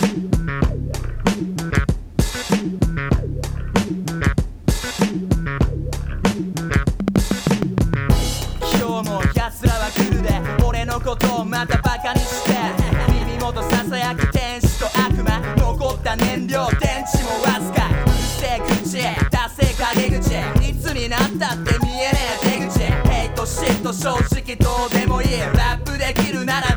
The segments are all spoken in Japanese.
今日も奴らは来るで俺のことをまたバカにして。耳元ささやく天使と悪魔。残った燃料電池もわずか。うるせえ口達成陰口いつになったって見えねえ出口ヘイトシット正直どうでもいいラップできるなら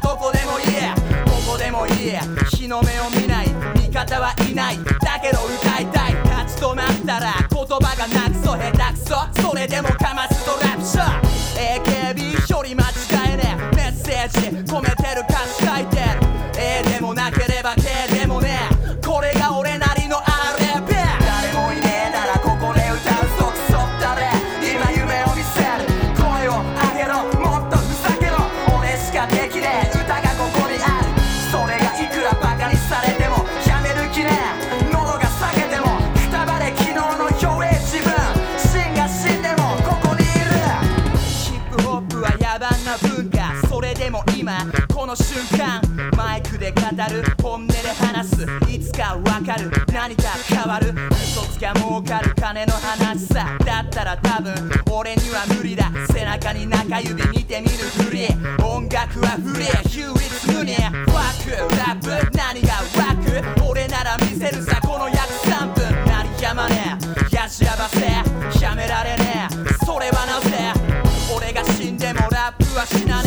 日の目を見ない味方はいない。だけど歌いたい。立ち止まったら言葉がなくそ下手くそ。それでもかますとラプショー。AKB より間違えねえメッセージ込めてるかがそれでも今この瞬間マイクで語る本音で話す。いつかわかる何か変わる。嘘つきゃ儲かる金の話さ。だったら多分俺には無理だ。背中に中指見てみる。ふり音楽はフリー。ヒューリワークラップ。何がワーク。俺なら見せるさ。この約3分。何やまねえ。やしやばせ。やめられねえ。それはなぜ。俺が死んでもラップは死なねえ